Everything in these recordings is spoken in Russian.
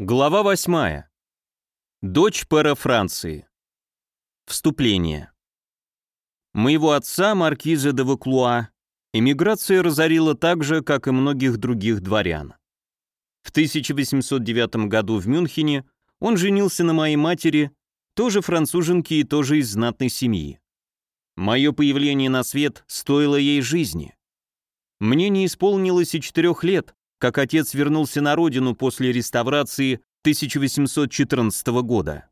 Глава 8. Дочь пэра Франции. Вступление. Моего отца, маркиза де Ваклуа, эмиграция разорила так же, как и многих других дворян. В 1809 году в Мюнхене он женился на моей матери, тоже француженке и тоже из знатной семьи. Мое появление на свет стоило ей жизни. Мне не исполнилось и четырех лет, как отец вернулся на родину после реставрации 1814 года.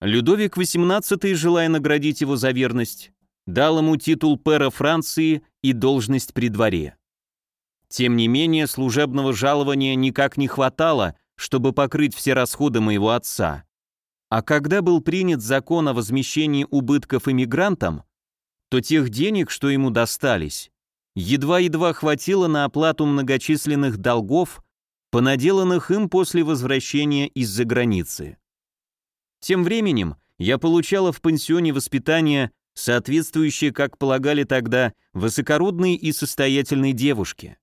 Людовик XVIII, желая наградить его за верность, дал ему титул пэра Франции и должность при дворе. Тем не менее, служебного жалования никак не хватало, чтобы покрыть все расходы моего отца. А когда был принят закон о возмещении убытков иммигрантам, то тех денег, что ему достались, едва-едва хватило на оплату многочисленных долгов, понаделанных им после возвращения из-за границы. Тем временем я получала в пансионе воспитание, соответствующее, как полагали тогда, высокородной и состоятельной девушке.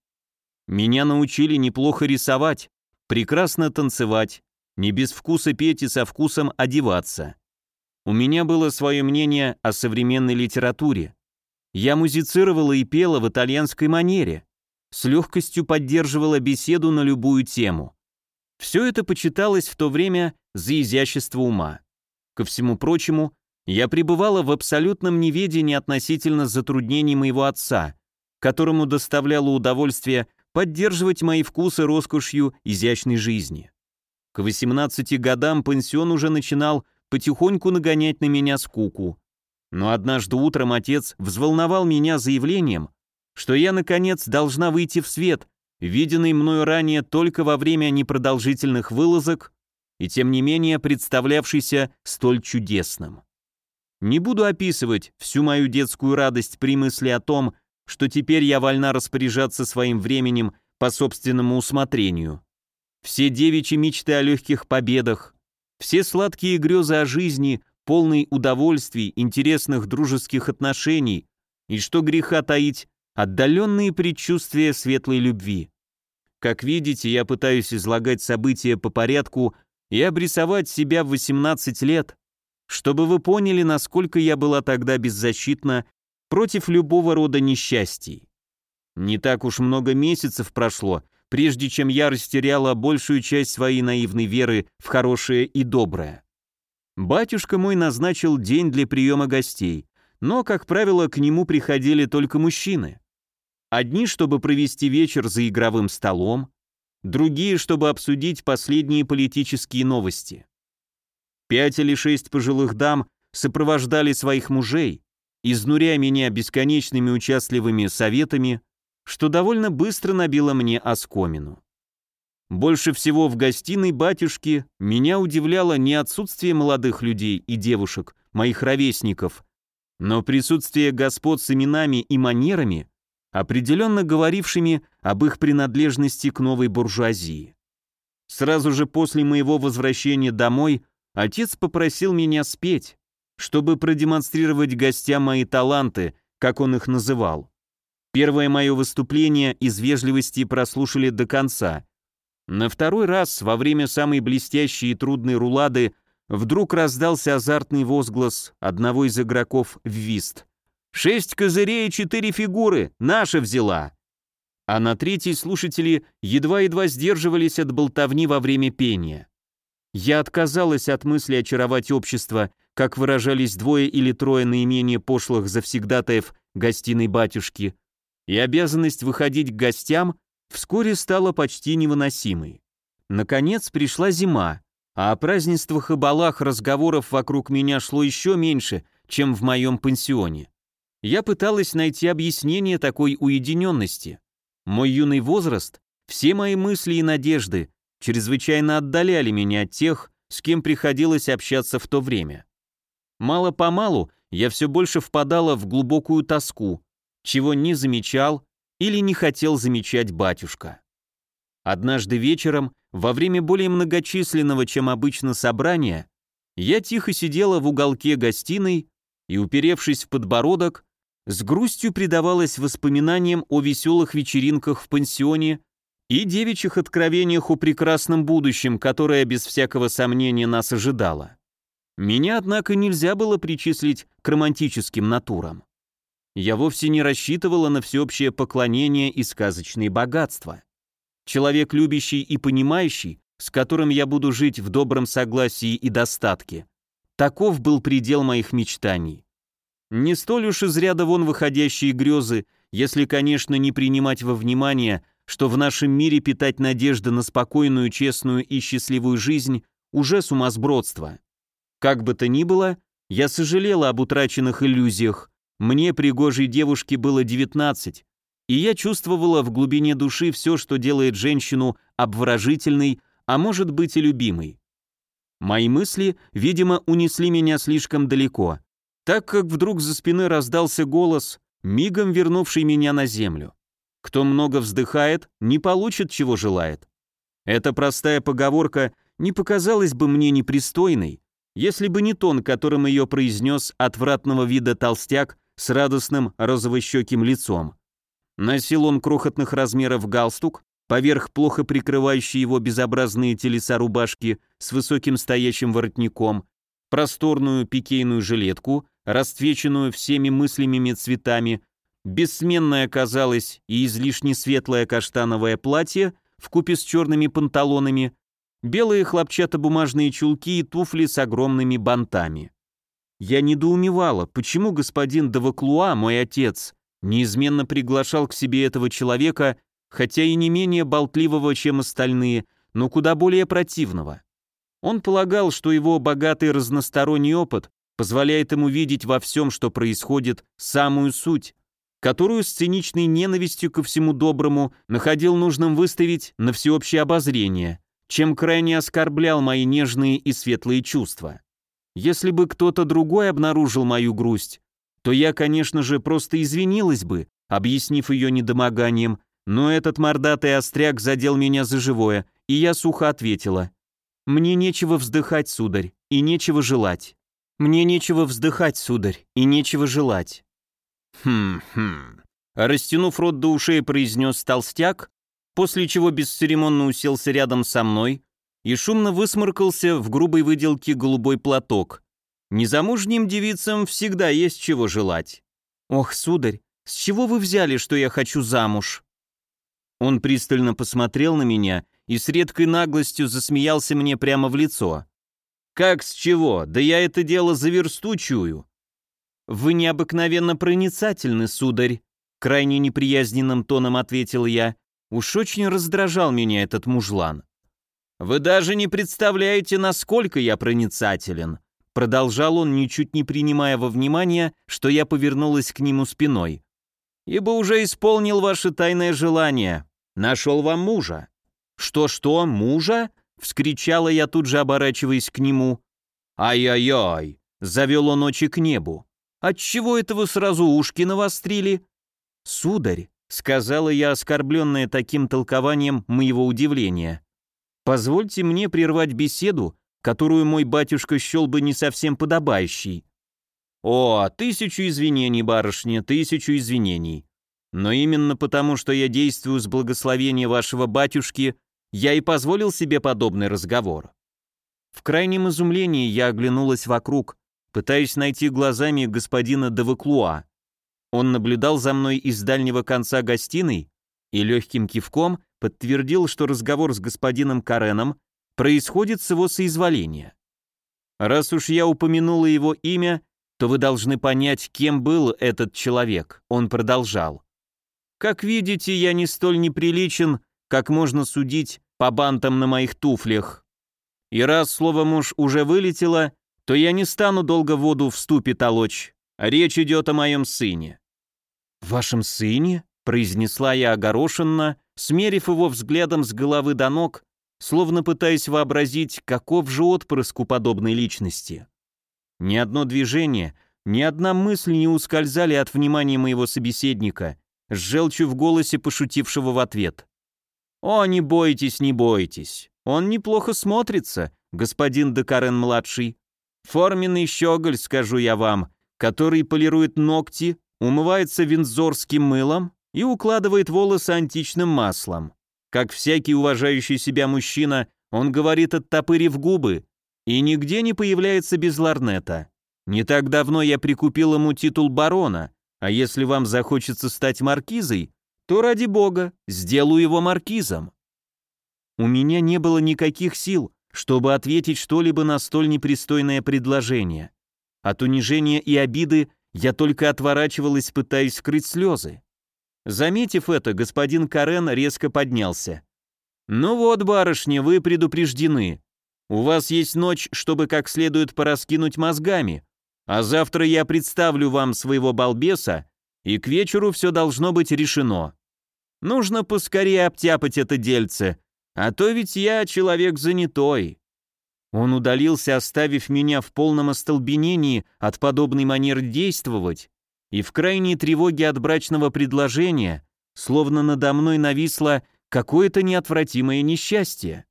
Меня научили неплохо рисовать, прекрасно танцевать, не без вкуса петь и со вкусом одеваться. У меня было свое мнение о современной литературе, я музицировала и пела в итальянской манере, с легкостью поддерживала беседу на любую тему. Все это почиталось в то время за изящество ума. Ко всему прочему, я пребывала в абсолютном неведении относительно затруднений моего отца, которому доставляло удовольствие поддерживать мои вкусы роскошью изящной жизни. К 18 годам пансион уже начинал потихоньку нагонять на меня скуку. Но однажды утром отец взволновал меня заявлением, что я, наконец, должна выйти в свет, виденный мною ранее только во время непродолжительных вылазок и, тем не менее, представлявшийся столь чудесным. Не буду описывать всю мою детскую радость при мысли о том, что теперь я вольна распоряжаться своим временем по собственному усмотрению. Все девичьи мечты о легких победах, все сладкие грезы о жизни, полный удовольствий, интересных дружеских отношений и, что греха таить, отдаленные предчувствия светлой любви. Как видите, я пытаюсь излагать события по порядку и обрисовать себя в 18 лет, чтобы вы поняли, насколько я была тогда беззащитна против любого рода несчастий. Не так уж много месяцев прошло, прежде чем я растеряла большую часть своей наивной веры в хорошее и доброе. Батюшка мой назначил день для приема гостей, но, как правило, к нему приходили только мужчины. Одни, чтобы провести вечер за игровым столом, другие, чтобы обсудить последние политические новости. Пять или шесть пожилых дам сопровождали своих мужей, изнуряя меня бесконечными участливыми советами, что довольно быстро набило мне оскомину. Больше всего в гостиной батюшки меня удивляло не отсутствие молодых людей и девушек, моих ровесников, но присутствие господ с именами и манерами, определенно говорившими об их принадлежности к новой буржуазии. Сразу же после моего возвращения домой отец попросил меня спеть, чтобы продемонстрировать гостям мои таланты, как он их называл. Первое мое выступление из вежливости прослушали до конца – на второй раз, во время самой блестящей и трудной рулады, вдруг раздался азартный возглас одного из игроков в вист. «Шесть козырей и четыре фигуры! Наша взяла!» А на третьей слушатели едва-едва сдерживались от болтовни во время пения. Я отказалась от мысли очаровать общество, как выражались двое или трое наименее пошлых завсегдатаев гостиной батюшки, и обязанность выходить к гостям вскоре стала почти невыносимой. Наконец пришла зима, а о празднествах и балах разговоров вокруг меня шло еще меньше, чем в моем пансионе. Я пыталась найти объяснение такой уединенности. Мой юный возраст, все мои мысли и надежды чрезвычайно отдаляли меня от тех, с кем приходилось общаться в то время. Мало-помалу я все больше впадала в глубокую тоску, чего не замечал или не хотел замечать батюшка. Однажды вечером, во время более многочисленного, чем обычно, собрания, я тихо сидела в уголке гостиной и, уперевшись в подбородок, с грустью предавалась воспоминаниям о веселых вечеринках в пансионе и девичьих откровениях о прекрасном будущем, которое без всякого сомнения нас ожидало. Меня, однако, нельзя было причислить к романтическим натурам. Я вовсе не рассчитывала на всеобщее поклонение и сказочные богатства. Человек любящий и понимающий, с которым я буду жить в добром согласии и достатке. Таков был предел моих мечтаний. Не столь уж из ряда вон выходящие грезы, если, конечно, не принимать во внимание, что в нашем мире питать надежды на спокойную, честную и счастливую жизнь уже сумасбродство. Как бы то ни было, я сожалела об утраченных иллюзиях, мне, пригожей девушке, было 19, и я чувствовала в глубине души все, что делает женщину обворожительной, а может быть и любимой. Мои мысли, видимо, унесли меня слишком далеко, так как вдруг за спиной раздался голос, мигом вернувший меня на землю. Кто много вздыхает, не получит, чего желает. Эта простая поговорка не показалась бы мне непристойной, если бы не тон, которым ее произнес отвратного вида толстяк с радостным розовощеким лицом. Носил он крохотных размеров галстук, поверх плохо прикрывающей его безобразные телеса рубашки с высоким стоящим воротником, просторную пикейную жилетку, расцвеченную всеми мыслимыми цветами, бессменное казалось и излишне светлое каштановое платье в купе с черными панталонами, белые хлопчатобумажные чулки и туфли с огромными бантами. Я недоумевала, почему господин Деваклуа, мой отец, неизменно приглашал к себе этого человека, хотя и не менее болтливого, чем остальные, но куда более противного. Он полагал, что его богатый разносторонний опыт позволяет ему видеть во всем, что происходит, самую суть, которую с циничной ненавистью ко всему доброму находил нужным выставить на всеобщее обозрение, чем крайне оскорблял мои нежные и светлые чувства. Если бы кто-то другой обнаружил мою грусть, то я, конечно же, просто извинилась бы, объяснив ее недомоганием, но этот мордатый остряк задел меня за живое, и я сухо ответила. «Мне нечего вздыхать, сударь, и нечего желать. Мне нечего вздыхать, сударь, и нечего желать». «Хм-хм», растянув рот до ушей, произнес толстяк, после чего бесцеремонно уселся рядом со мной, и шумно высморкался в грубой выделке голубой платок. Незамужним девицам всегда есть чего желать. «Ох, сударь, с чего вы взяли, что я хочу замуж?» Он пристально посмотрел на меня и с редкой наглостью засмеялся мне прямо в лицо. «Как с чего? Да я это дело за версту чую». «Вы необыкновенно проницательны, сударь», крайне неприязненным тоном ответил я. Уж очень раздражал меня этот мужлан. «Вы даже не представляете, насколько я проницателен», продолжал он, ничуть не принимая во внимание, что я повернулась к нему спиной. «Ибо уже исполнил ваше тайное желание. Нашел вам мужа». «Что-что, мужа?» — вскричала я тут же, оборачиваясь к нему. «Ай-яй-яй!» — завел он очи к небу. «Отчего это вы сразу ушки навострили?» «Сударь», — сказала я, оскорбленная таким толкованием моего удивления, Позвольте мне прервать беседу, которую мой батюшка счел бы не совсем подобающей. О, тысячу извинений, барышня, тысячу извинений. Но именно потому, что я действую с благословения вашего батюшки, я и позволил себе подобный разговор. В крайнем изумлении я оглянулась вокруг, пытаясь найти глазами господина Девеклуа. Он наблюдал за мной из дальнего конца гостиной и легким кивком подтвердил, что разговор с господином Кареном происходит с его соизволения. Раз уж я упомянула его имя, то вы должны понять, кем был этот человек, он продолжал. Как видите, я не столь неприличен, как можно судить по бантам на моих туфлях. И раз слово «муж» уже вылетело, то я не стану долго воду в ступе толочь. Речь идет о моем сыне. «Вашем сыне?» — произнесла я огорошенно, смерив его взглядом с головы до ног, словно пытаясь вообразить, каков же отпрыск у подобной личности. Ни одно движение, ни одна мысль не ускользали от внимания моего собеседника, с желчью в голосе пошутившего в ответ. «О, не бойтесь, не бойтесь. Он неплохо смотрится, господин Декарен-младший. Форменный щеголь, скажу я вам, который полирует ногти, умывается винзорским мылом и укладывает волосы античным маслом. Как всякий уважающий себя мужчина, он говорит оттопырив губы, и нигде не появляется без ларнета. Не так давно я прикупил ему титул барона, а если вам захочется стать маркизой, то ради бога, сделаю его маркизом. У меня не было никаких сил, чтобы ответить что-либо на столь непристойное предложение. От унижения и обиды я только отворачивалась, пытаясь скрыть слезы. Заметив это, господин Карен резко поднялся. «Ну вот, барышни, вы предупреждены. У вас есть ночь, чтобы как следует пораскинуть мозгами, а завтра я представлю вам своего балбеса, и к вечеру все должно быть решено. Нужно поскорее обтяпать это дельце, а то ведь я человек занятой». Он удалился, оставив меня в полном остолбенении от подобной манеры действовать и в крайней тревоге от брачного предложения, словно надо мной нависло какое-то неотвратимое несчастье.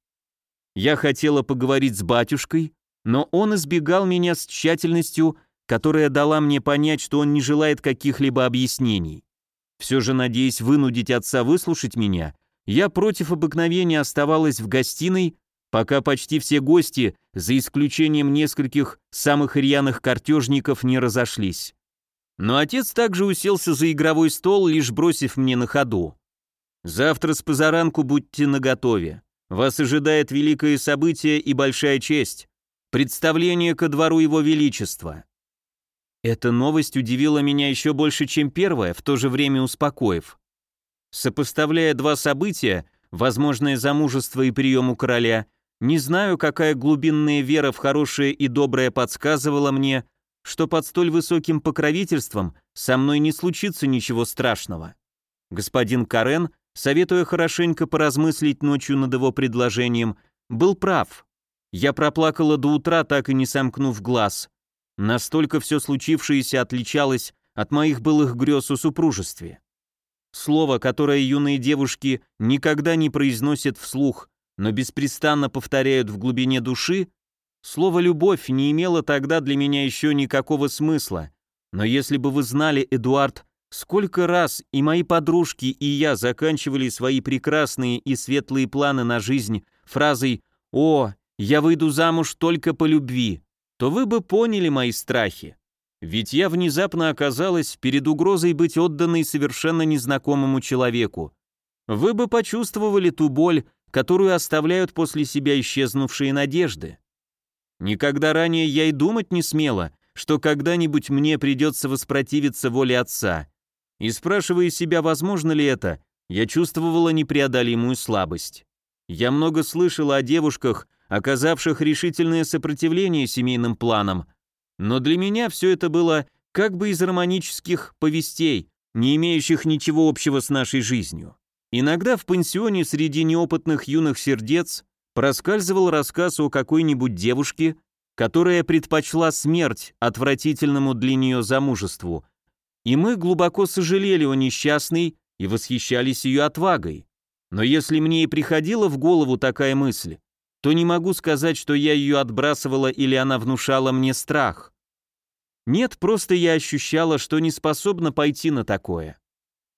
Я хотела поговорить с батюшкой, но он избегал меня с тщательностью, которая дала мне понять, что он не желает каких-либо объяснений. Все же, надеясь вынудить отца выслушать меня, я против обыкновения оставалась в гостиной, пока почти все гости, за исключением нескольких самых рьяных картежников, не разошлись. Но отец также уселся за игровой стол, лишь бросив мне на ходу. «Завтра с позаранку будьте наготове. Вас ожидает великое событие и большая честь. Представление ко двору его величества». Эта новость удивила меня еще больше, чем первая, в то же время успокоив. Сопоставляя два события, возможное замужество и прием у короля, не знаю, какая глубинная вера в хорошее и доброе подсказывала мне, что под столь высоким покровительством со мной не случится ничего страшного. Господин Карен, советуя хорошенько поразмыслить ночью над его предложением, был прав. Я проплакала до утра, так и не сомкнув глаз. Настолько все случившееся отличалось от моих былых грез о супружестве. Слово, которое юные девушки никогда не произносят вслух, но беспрестанно повторяют в глубине души, слово «любовь» не имело тогда для меня еще никакого смысла. Но если бы вы знали, Эдуард, сколько раз и мои подружки, и я заканчивали свои прекрасные и светлые планы на жизнь фразой «О, я выйду замуж только по любви», то вы бы поняли мои страхи. Ведь я внезапно оказалась перед угрозой быть отданной совершенно незнакомому человеку. Вы бы почувствовали ту боль, которую оставляют после себя исчезнувшие надежды. Никогда ранее я и думать не смела, что когда-нибудь мне придется воспротивиться воле отца. И спрашивая себя, возможно ли это, я чувствовала непреодолимую слабость. Я много слышала о девушках, оказавших решительное сопротивление семейным планам, но для меня все это было как бы из романических повестей, не имеющих ничего общего с нашей жизнью. Иногда в пансионе среди неопытных юных сердец проскальзывал рассказ о какой-нибудь девушке, которая предпочла смерть отвратительному для нее замужеству, и мы глубоко сожалели о несчастной и восхищались ее отвагой. Но если мне и приходила в голову такая мысль, то не могу сказать, что я ее отбрасывала или она внушала мне страх. Нет, просто я ощущала, что не способна пойти на такое.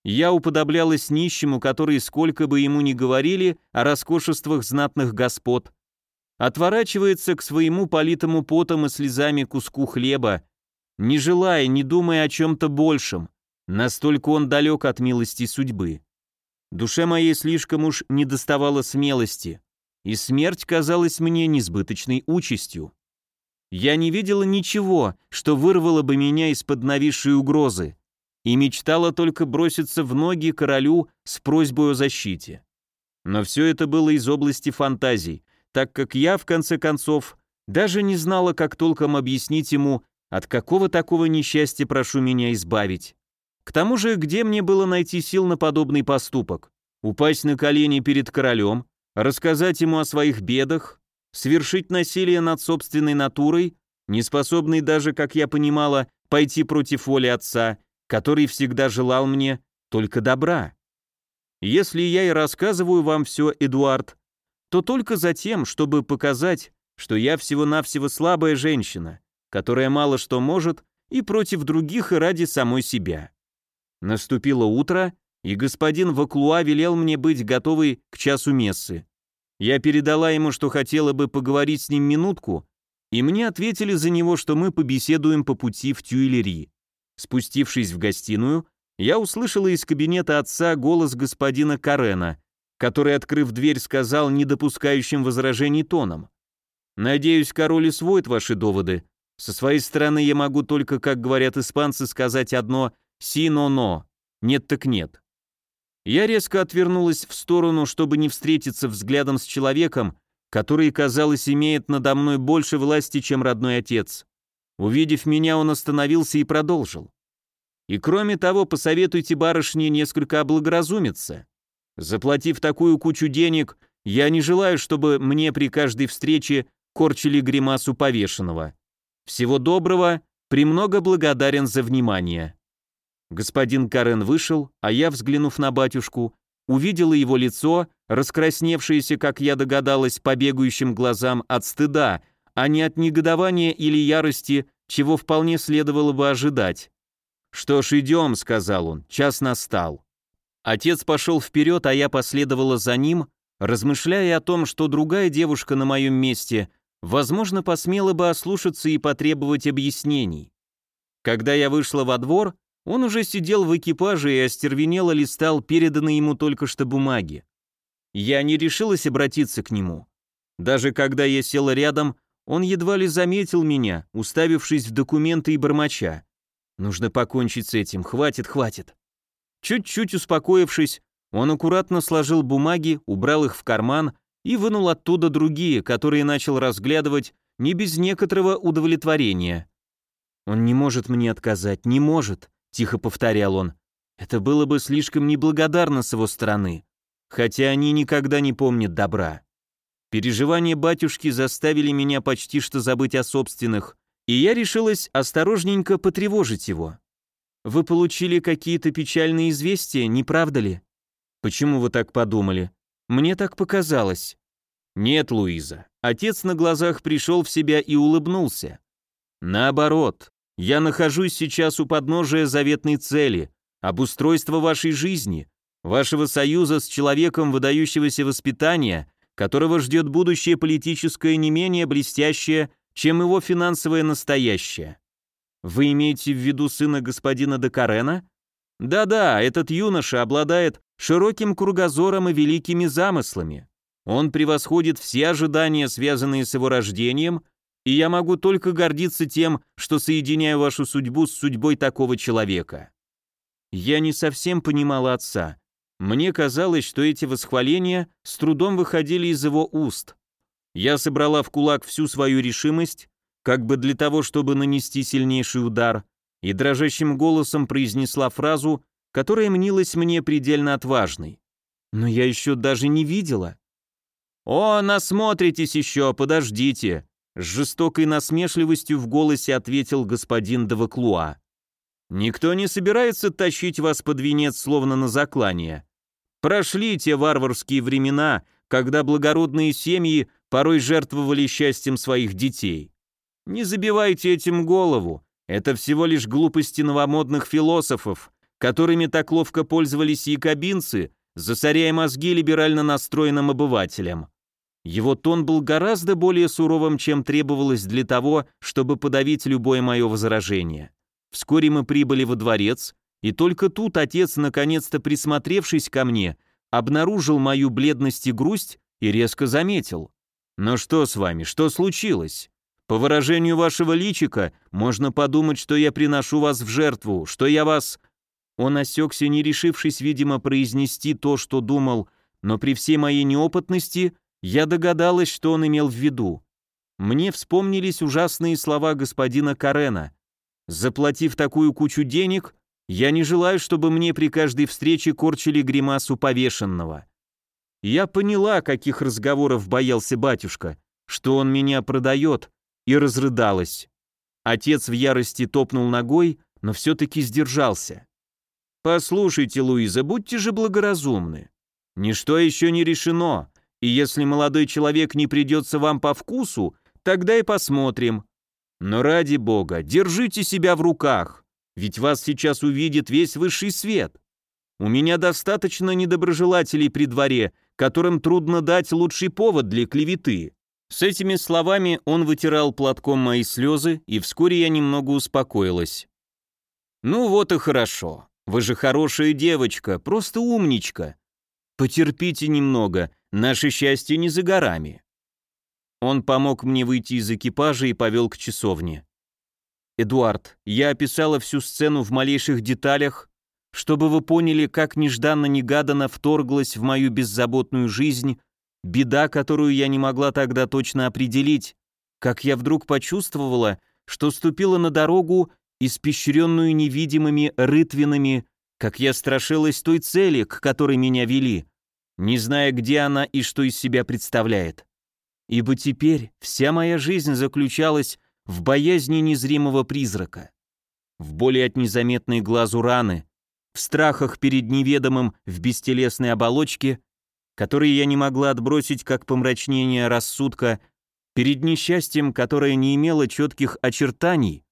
Я уподоблялась нищему, который, сколько бы ему ни говорили о роскошествах знатных господ, отворачивается к своему политому потом и слезами куску хлеба, не желая, не думая о чем-то большем, настолько он далек от милости судьбы. Душе моей слишком уж не доставало смелости, и смерть казалась мне несбыточной участью. Я не видела ничего, что вырвало бы меня из-под нависшей угрозы, и мечтала только броситься в ноги королю с просьбой о защите. Но все это было из области фантазий, так как я, в конце концов, даже не знала, как толком объяснить ему, от какого такого несчастья прошу меня избавить. К тому же, где мне было найти сил на подобный поступок? Упасть на колени перед королем, рассказать ему о своих бедах, совершить насилие над собственной натурой, не способный даже, как я понимала, пойти против воли отца, который всегда желал мне только добра. Если я и рассказываю вам все, Эдуард, то только за тем, чтобы показать, что я всего-навсего слабая женщина, которая мало что может и против других, и ради самой себя. Наступило утро, и господин Ваклуа велел мне быть готовой к часу мессы. Я передала ему, что хотела бы поговорить с ним минутку, и мне ответили за него, что мы побеседуем по пути в Тюильри. Спустившись в гостиную, я услышала из кабинета отца голос господина Карена, который, открыв дверь, сказал недопускающим возражений тоном. «Надеюсь, король усвоит ваши доводы. Со своей стороны я могу только, как говорят испанцы, сказать одно «си-но-но», «нет так нет». Я резко отвернулась в сторону, чтобы не встретиться взглядом с человеком, который, казалось, имеет надо мной больше власти, чем родной отец. Увидев меня, он остановился и продолжил. И кроме того, посоветуйте барышне несколько облагоразумиться. Заплатив такую кучу денег, я не желаю, чтобы мне при каждой встрече корчили гримасу повешенного. Всего доброго, премного благодарен за внимание. Господин Карен вышел, а я, взглянув на батюшку, увидела его лицо, раскрасневшееся, как я догадалась, по бегающим глазам от стыда, а не от негодования или ярости, чего вполне следовало бы ожидать. «Что ж, идем», — сказал он, — «час настал». Отец пошел вперед, а я последовала за ним, размышляя о том, что другая девушка на моем месте, возможно, посмела бы ослушаться и потребовать объяснений. Когда я вышла во двор, он уже сидел в экипаже и остервенело листал переданные ему только что бумаги. Я не решилась обратиться к нему. Даже когда я села рядом, он едва ли заметил меня, уставившись в документы и бормоча. Нужно покончить с этим, хватит, хватит. Чуть-чуть успокоившись, он аккуратно сложил бумаги, убрал их в карман и вынул оттуда другие, которые начал разглядывать не без некоторого удовлетворения. «Он не может мне отказать, не может», — тихо повторял он. «Это было бы слишком неблагодарно с его стороны, хотя они никогда не помнят добра». Переживания батюшки заставили меня почти что забыть о собственных, и я решилась осторожненько потревожить его. «Вы получили какие-то печальные известия, не правда ли?» «Почему вы так подумали?» «Мне так показалось». «Нет, Луиза». Отец на глазах пришел в себя и улыбнулся. «Наоборот, я нахожусь сейчас у подножия заветной цели, обустройства вашей жизни, вашего союза с человеком выдающегося воспитания, которого ждет будущее политическое не менее блестящее, чем его финансовое настоящее. Вы имеете в виду сына господина Декарена? Да-да, этот юноша обладает широким кругозором и великими замыслами. Он превосходит все ожидания, связанные с его рождением, и я могу только гордиться тем, что соединяю вашу судьбу с судьбой такого человека. Я не совсем понимала отца. Мне казалось, что эти восхваления с трудом выходили из его уст. Я собрала в кулак всю свою решимость, как бы для того, чтобы нанести сильнейший удар, и дрожащим голосом произнесла фразу, которая мнилась мне предельно отважной. Но я еще даже не видела. «О, насмотритесь еще, подождите!» С жестокой насмешливостью в голосе ответил господин Деваклуа. «Никто не собирается тащить вас под венец, словно на заклание. Прошли те варварские времена, когда благородные семьи порой жертвовали счастьем своих детей. Не забивайте этим голову, это всего лишь глупости новомодных философов, которыми так ловко пользовались якобинцы, засоряя мозги либерально настроенным обывателям. Его тон был гораздо более суровым, чем требовалось для того, чтобы подавить любое мое возражение. Вскоре мы прибыли во дворец, и только тут отец, наконец-то присмотревшись ко мне, обнаружил мою бледность и грусть и резко заметил. «Но что с вами? Что случилось? По выражению вашего личика можно подумать, что я приношу вас в жертву, что я вас...» Он осекся, не решившись, видимо, произнести то, что думал, но при всей моей неопытности я догадалась, что он имел в виду. Мне вспомнились ужасные слова господина Карена. «Заплатив такую кучу денег, я не желаю, чтобы мне при каждой встрече корчили гримасу повешенного». Я поняла, каких разговоров боялся батюшка, что он меня продает, и разрыдалась. Отец в ярости топнул ногой, но все-таки сдержался. «Послушайте, Луиза, будьте же благоразумны. Ничто еще не решено, и если молодой человек не придется вам по вкусу, тогда и посмотрим. Но ради бога, держите себя в руках, ведь вас сейчас увидит весь высший свет. У меня достаточно недоброжелателей при дворе, которым трудно дать лучший повод для клеветы». С этими словами он вытирал платком мои слезы, и вскоре я немного успокоилась. «Ну вот и хорошо. Вы же хорошая девочка, просто умничка. Потерпите немного, наше счастье не за горами». Он помог мне выйти из экипажа и повел к часовне. «Эдуард, я описала всю сцену в малейших деталях, чтобы вы поняли, как нежданно-негаданно вторглась в мою беззаботную жизнь беда, которую я не могла тогда точно определить, как я вдруг почувствовала, что ступила на дорогу, испещренную невидимыми рытвинами, как я страшилась той цели, к которой меня вели, не зная, где она и что из себя представляет. Ибо теперь вся моя жизнь заключалась в боязни незримого призрака, в боли от незаметной глазу раны, в страхах перед неведомым в бестелесной оболочке, которые я не могла отбросить как помрачнение рассудка, перед несчастьем, которое не имело четких очертаний,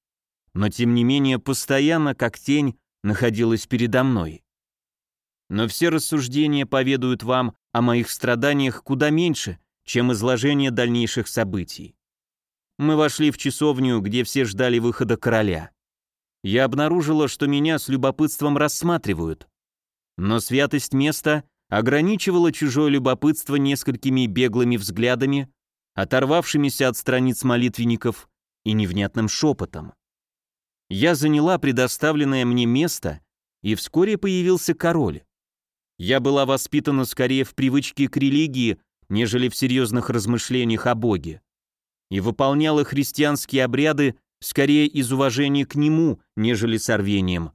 но тем не менее постоянно, как тень, находилась передо мной. Но все рассуждения поведают вам о моих страданиях куда меньше, чем изложение дальнейших событий. Мы вошли в часовню, где все ждали выхода короля. Я обнаружила, что меня с любопытством рассматривают. Но святость места ограничивала чужое любопытство несколькими беглыми взглядами, оторвавшимися от страниц молитвенников и невнятным шепотом. Я заняла предоставленное мне место, и вскоре появился король. Я была воспитана скорее в привычке к религии, нежели в серьезных размышлениях о Боге и выполняла христианские обряды скорее из уважения к нему, нежели с рвением.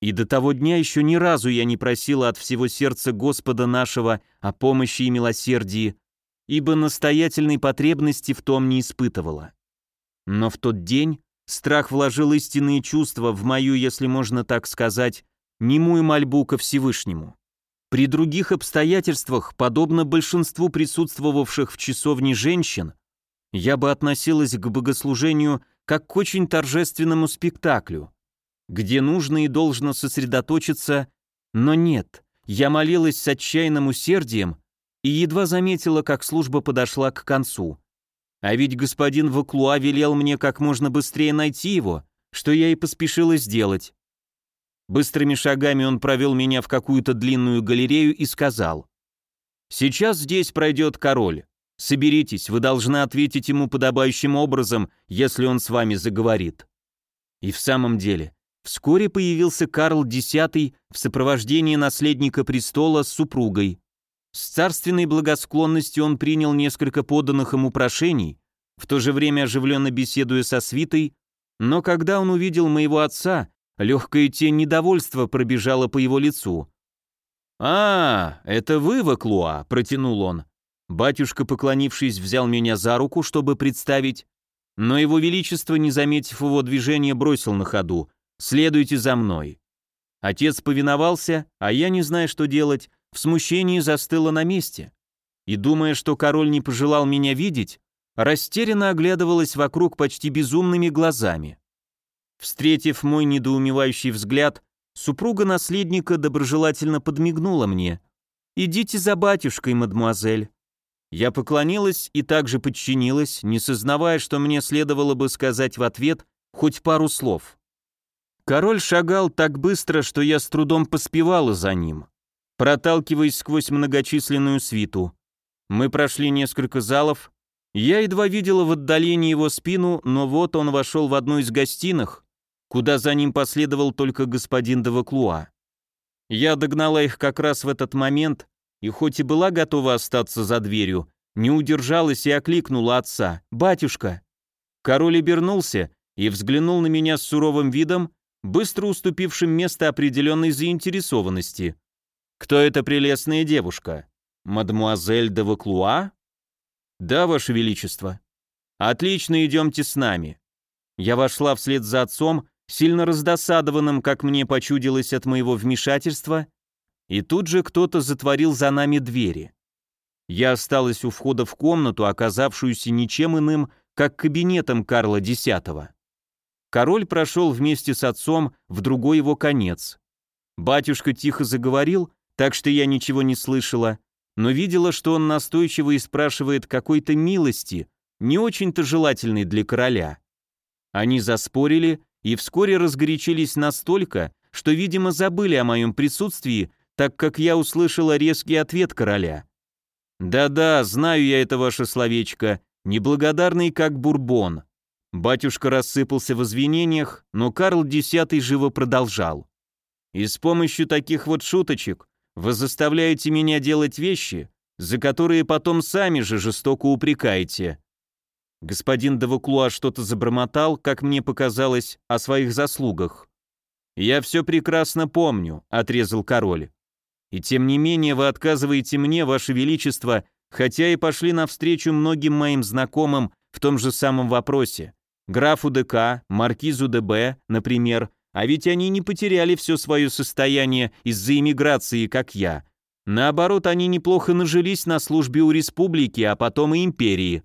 И до того дня еще ни разу я не просила от всего сердца Господа нашего о помощи и милосердии, ибо настоятельной потребности в том не испытывала. Но в тот день страх вложил истинные чувства в мою, если можно так сказать, немую мольбу ко Всевышнему. При других обстоятельствах, подобно большинству присутствовавших в часовне женщин, я бы относилась к богослужению как к очень торжественному спектаклю, где нужно и должно сосредоточиться, но нет, я молилась с отчаянным усердием и едва заметила, как служба подошла к концу. А ведь господин Ваклуа велел мне как можно быстрее найти его, что я и поспешила сделать. Быстрыми шагами он провел меня в какую-то длинную галерею и сказал, «Сейчас здесь пройдет король. Соберитесь, вы должны ответить ему подобающим образом, если он с вами заговорит. И в самом деле, вскоре появился Карл X в сопровождении наследника престола с супругой. С царственной благосклонностью он принял несколько поданных ему прошений, в то же время оживленно беседуя со свитой, но когда он увидел моего отца, легкая тень недовольства пробежала по его лицу. «А, это вы, Ваклуа», — протянул он. Батюшка, поклонившись, взял меня за руку, чтобы представить, но его величество, не заметив его движения, бросил на ходу «Следуйте за мной». Отец повиновался, а я, не зная, что делать, в смущении застыла на месте. И, думая, что король не пожелал меня видеть, растерянно оглядывалась вокруг почти безумными глазами. Встретив мой недоумевающий взгляд, супруга наследника доброжелательно подмигнула мне. «Идите за батюшкой, мадемуазель». Я поклонилась и также подчинилась, не сознавая, что мне следовало бы сказать в ответ хоть пару слов. Король шагал так быстро, что я с трудом поспевала за ним, проталкиваясь сквозь многочисленную свиту. Мы прошли несколько залов, я едва видела в отдалении его спину, но вот он вошел в одну из гостиных, куда за ним последовал только господин Деваклуа. Я догнала их как раз в этот момент, и хоть и была готова остаться за дверью, не удержалась и окликнула отца «Батюшка!». Король обернулся и взглянул на меня с суровым видом, быстро уступившим место определенной заинтересованности. «Кто эта прелестная девушка? Мадемуазель де Ваклуа?» «Да, Ваше Величество». «Отлично, идемте с нами». Я вошла вслед за отцом, сильно раздосадованным, как мне почудилось от моего вмешательства, и тут же кто-то затворил за нами двери. Я осталась у входа в комнату, оказавшуюся ничем иным, как кабинетом Карла X. Король прошел вместе с отцом в другой его конец. Батюшка тихо заговорил, так что я ничего не слышала, но видела, что он настойчиво и спрашивает какой-то милости, не очень-то желательной для короля. Они заспорили и вскоре разгорячились настолько, что, видимо, забыли о моем присутствии, так как я услышала резкий ответ короля. «Да-да, знаю я это ваше словечко, неблагодарный как бурбон». Батюшка рассыпался в извинениях, но Карл X живо продолжал. «И с помощью таких вот шуточек вы заставляете меня делать вещи, за которые потом сами же жестоко упрекаете». Господин Давуклуа что-то забормотал, как мне показалось, о своих заслугах. «Я все прекрасно помню», — отрезал король. «И тем не менее вы отказываете мне, ваше величество, хотя и пошли навстречу многим моим знакомым в том же самом вопросе. Графу ДК, маркизу ДБ, например, а ведь они не потеряли все свое состояние из-за иммиграции, как я. Наоборот, они неплохо нажились на службе у республики, а потом и империи.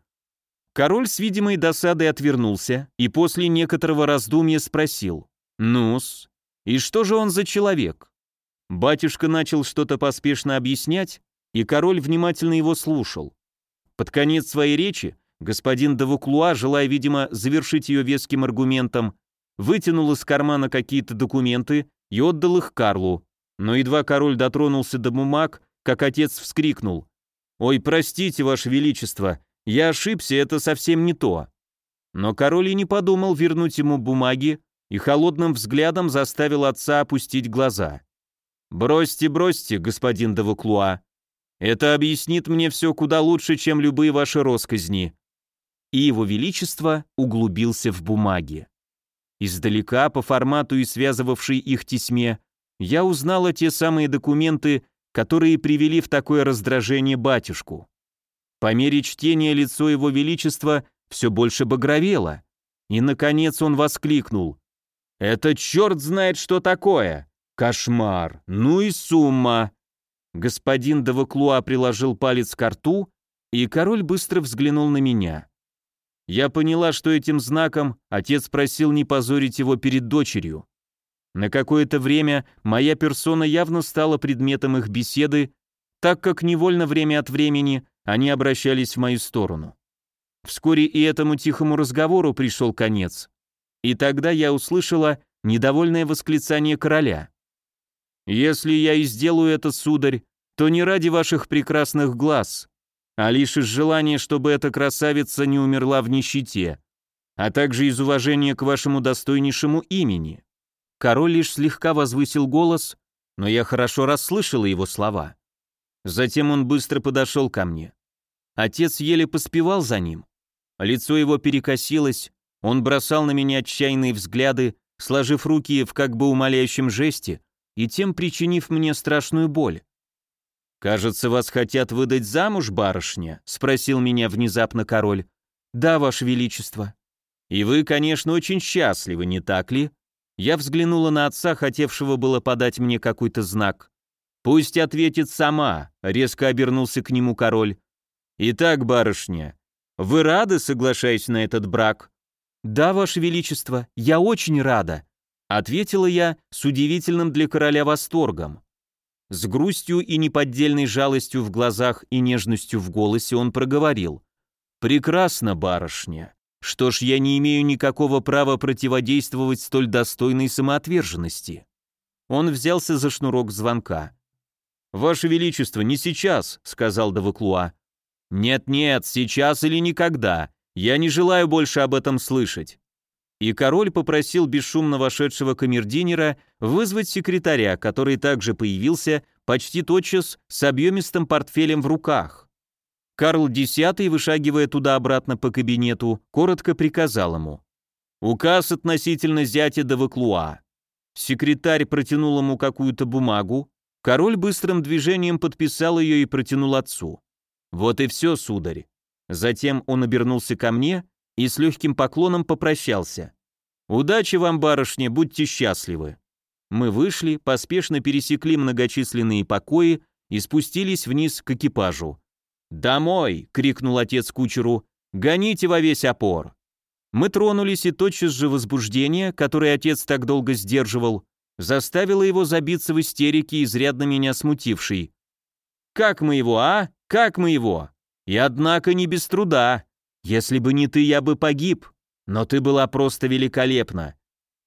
Король с видимой досадой отвернулся и после некоторого раздумья спросил. «Ну-с, и что же он за человек?» Батюшка начал что-то поспешно объяснять, и король внимательно его слушал. Под конец своей речи господин Давуклуа, желая, видимо, завершить ее веским аргументом, вытянул из кармана какие-то документы и отдал их Карлу. Но едва король дотронулся до бумаг, как отец вскрикнул. «Ой, простите, ваше величество, я ошибся, это совсем не то». Но король и не подумал вернуть ему бумаги и холодным взглядом заставил отца опустить глаза. «Бросьте, бросьте, господин Давуклуа. Это объяснит мне все куда лучше, чем любые ваши росказни». И его величество углубился в бумаги. Издалека, по формату и связывавшей их тесьме, я узнала те самые документы, которые привели в такое раздражение батюшку. По мере чтения лицо его величества все больше багровело, и, наконец, он воскликнул. «Это черт знает, что такое! Кошмар! Ну и сумма!» Господин Даваклуа приложил палец к рту, и король быстро взглянул на меня. Я поняла, что этим знаком отец просил не позорить его перед дочерью. На какое-то время моя персона явно стала предметом их беседы, так как невольно время от времени они обращались в мою сторону. Вскоре и этому тихому разговору пришел конец. И тогда я услышала недовольное восклицание короля. «Если я и сделаю это, сударь, то не ради ваших прекрасных глаз, а лишь из желания, чтобы эта красавица не умерла в нищете, а также из уважения к вашему достойнейшему имени». Король лишь слегка возвысил голос, но я хорошо расслышала его слова. Затем он быстро подошел ко мне. Отец еле поспевал за ним. Лицо его перекосилось, он бросал на меня отчаянные взгляды, сложив руки в как бы умоляющем жесте и тем причинив мне страшную боль. «Кажется, вас хотят выдать замуж, барышня?» — спросил меня внезапно король. «Да, ваше величество». «И вы, конечно, очень счастливы, не так ли?» Я взглянула на отца, хотевшего было подать мне какой-то знак. «Пусть ответит сама», — резко обернулся к нему король. «Итак, барышня, вы рады, соглашаясь на этот брак?» «Да, ваше величество, я очень рада», — ответила я с удивительным для короля восторгом. С грустью и неподдельной жалостью в глазах и нежностью в голосе он проговорил. «Прекрасно, барышня. Что ж, я не имею никакого права противодействовать столь достойной самоотверженности». Он взялся за шнурок звонка. «Ваше Величество, не сейчас», — сказал Даваклуа. «Нет-нет, сейчас или никогда. Я не желаю больше об этом слышать и король попросил бесшумно вошедшего камердинера вызвать секретаря, который также появился почти тотчас с объемистым портфелем в руках. Карл X, вышагивая туда-обратно по кабинету, коротко приказал ему. «Указ относительно зятя де Ваклуа». Секретарь протянул ему какую-то бумагу, король быстрым движением подписал ее и протянул отцу. «Вот и все, сударь». Затем он обернулся ко мне и с легким поклоном попрощался. «Удачи вам, барышня, будьте счастливы». Мы вышли, поспешно пересекли многочисленные покои и спустились вниз к экипажу. «Домой!» — крикнул отец кучеру. «Гоните во весь опор!» Мы тронулись, и тотчас же возбуждение, которое отец так долго сдерживал, заставила его забиться в истерике, изрядно меня смутившей. «Как мы его, а? Как мы его? И однако не без труда. Если бы не ты, я бы погиб. Но ты была просто великолепна.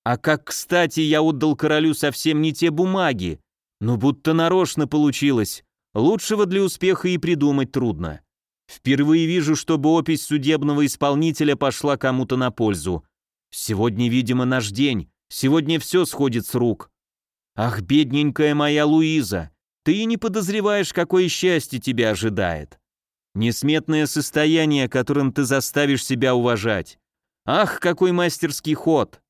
А как, кстати, я отдал королю совсем не те бумаги. Ну, будто нарочно получилось. Лучшего для успеха и придумать трудно. Впервые вижу, чтобы опись судебного исполнителя пошла кому-то на пользу. Сегодня, видимо, наш день. Сегодня все сходит с рук. Ах, бедненькая моя Луиза, ты и не подозреваешь, какое счастье тебя ожидает. Несметное состояние, которым ты заставишь себя уважать. Ах, какой мастерский ход!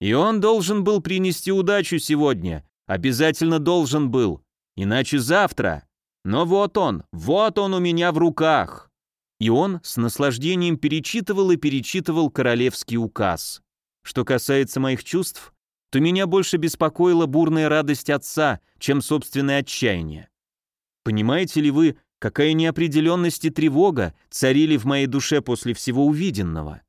И он должен был принести удачу сегодня, обязательно должен был, иначе завтра. Но вот он, вот он у меня в руках. И он с наслаждением перечитывал и перечитывал королевский указ. Что касается моих чувств, то меня больше беспокоила бурная радость отца, чем собственное отчаяние. Понимаете ли вы, какая неопределенность и тревога царили в моей душе после всего увиденного?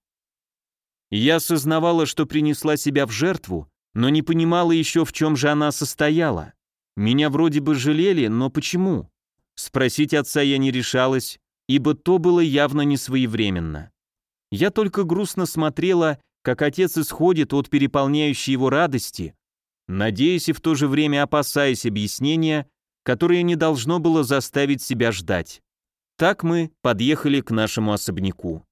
Я осознавала, что принесла себя в жертву, но не понимала еще, в чем же она состояла. Меня вроде бы жалели, но почему? Спросить отца я не решалась, ибо то было явно не своевременно. Я только грустно смотрела как отец исходит от переполняющей его радости, надеясь и в то же время опасаясь объяснения, которое не должно было заставить себя ждать. Так мы подъехали к нашему особняку.